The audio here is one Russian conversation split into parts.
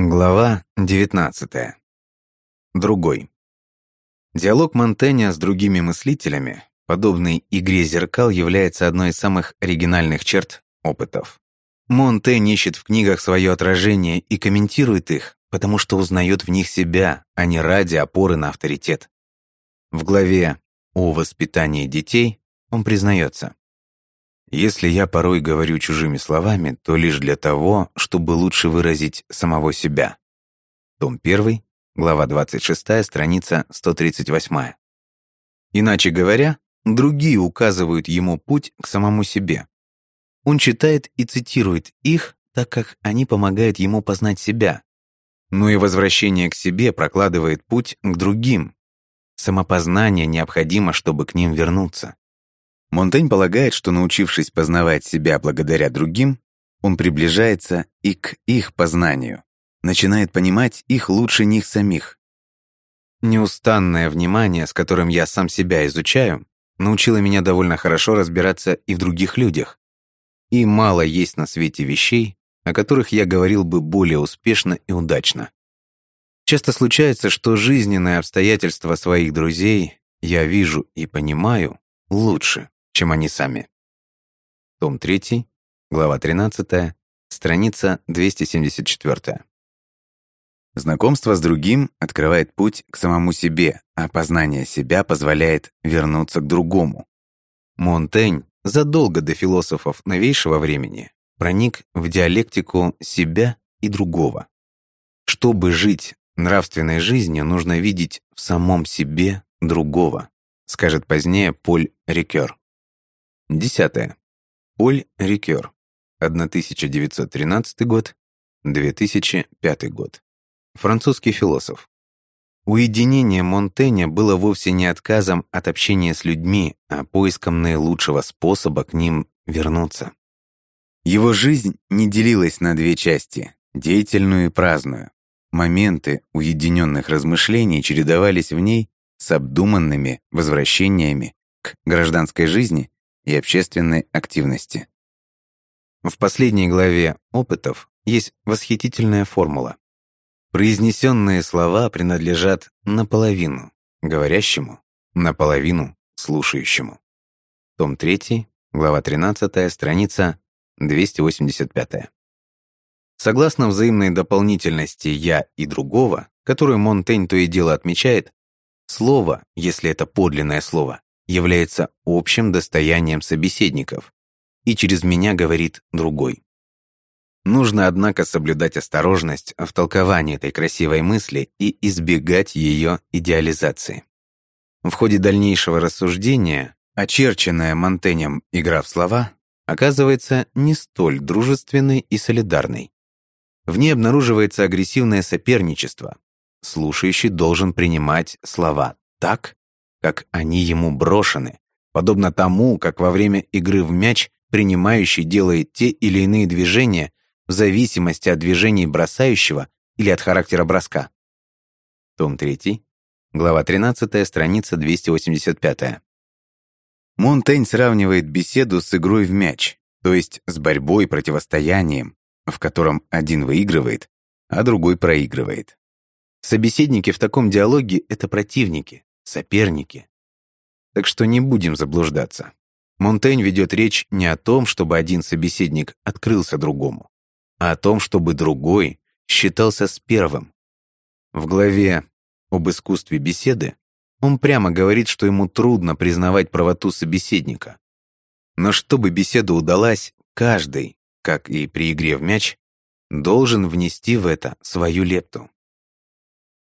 Глава 19. Другой. Диалог Монтэня с другими мыслителями, подобный игре зеркал, является одной из самых оригинальных черт опытов. Монтень ищет в книгах свое отражение и комментирует их, потому что узнает в них себя, а не ради опоры на авторитет. В главе «О воспитании детей» он признается. Если я порой говорю чужими словами, то лишь для того, чтобы лучше выразить самого себя. Том 1, глава 26, страница 138. Иначе говоря, другие указывают ему путь к самому себе. Он читает и цитирует их, так как они помогают ему познать себя. Но и возвращение к себе прокладывает путь к другим. Самопознание необходимо, чтобы к ним вернуться. Монтень полагает, что научившись познавать себя благодаря другим, он приближается и к их познанию, начинает понимать их лучше них самих. Неустанное внимание, с которым я сам себя изучаю, научило меня довольно хорошо разбираться и в других людях. И мало есть на свете вещей, о которых я говорил бы более успешно и удачно. Часто случается, что жизненные обстоятельства своих друзей я вижу и понимаю лучше, чем они сами. Том 3, глава 13, страница 274. Знакомство с другим открывает путь к самому себе, а познание себя позволяет вернуться к другому. Монтень задолго до философов новейшего времени проник в диалектику себя и другого. Чтобы жить нравственной жизнью, нужно видеть в самом себе другого, скажет позднее Поль Рикер. Десятое. Поль Рикер. 1913 год, 2005 год. Французский философ. Уединение Монтэня было вовсе не отказом от общения с людьми, а поиском наилучшего способа к ним вернуться. Его жизнь не делилась на две части – деятельную и праздную. Моменты уединенных размышлений чередовались в ней с обдуманными возвращениями к гражданской жизни и общественной активности. В последней главе «Опытов» есть восхитительная формула. Произнесенные слова принадлежат наполовину говорящему, наполовину слушающему. Том 3, глава 13, страница 285. Согласно взаимной дополнительности «я» и «другого», которую Монтень то и дело отмечает, слово, если это подлинное слово, является общим достоянием собеседников, и через меня говорит другой. Нужно, однако, соблюдать осторожность в толковании этой красивой мысли и избегать ее идеализации. В ходе дальнейшего рассуждения, очерченная Монтенем игра в слова оказывается не столь дружественной и солидарной. В ней обнаруживается агрессивное соперничество. Слушающий должен принимать слова так, как они ему брошены, подобно тому, как во время игры в мяч принимающий делает те или иные движения в зависимости от движений бросающего или от характера броска. Том 3, глава 13, страница 285. Монтень сравнивает беседу с игрой в мяч, то есть с борьбой противостоянием, в котором один выигрывает, а другой проигрывает. Собеседники в таком диалоге — это противники, соперники. Так что не будем заблуждаться. Монтень ведет речь не о том, чтобы один собеседник открылся другому, а о том, чтобы другой считался с первым. В главе об искусстве беседы он прямо говорит, что ему трудно признавать правоту собеседника. Но чтобы беседа удалась, каждый, как и при игре в мяч, должен внести в это свою лепту.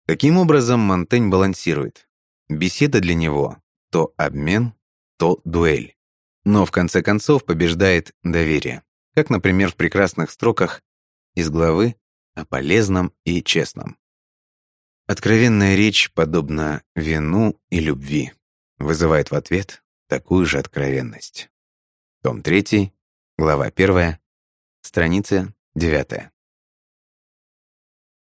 Таким образом, Монтень балансирует. Беседа для него — то обмен, то дуэль. Но в конце концов побеждает доверие, как, например, в прекрасных строках из главы о полезном и честном. Откровенная речь, подобна вину и любви, вызывает в ответ такую же откровенность. Том 3, глава 1, страница 9.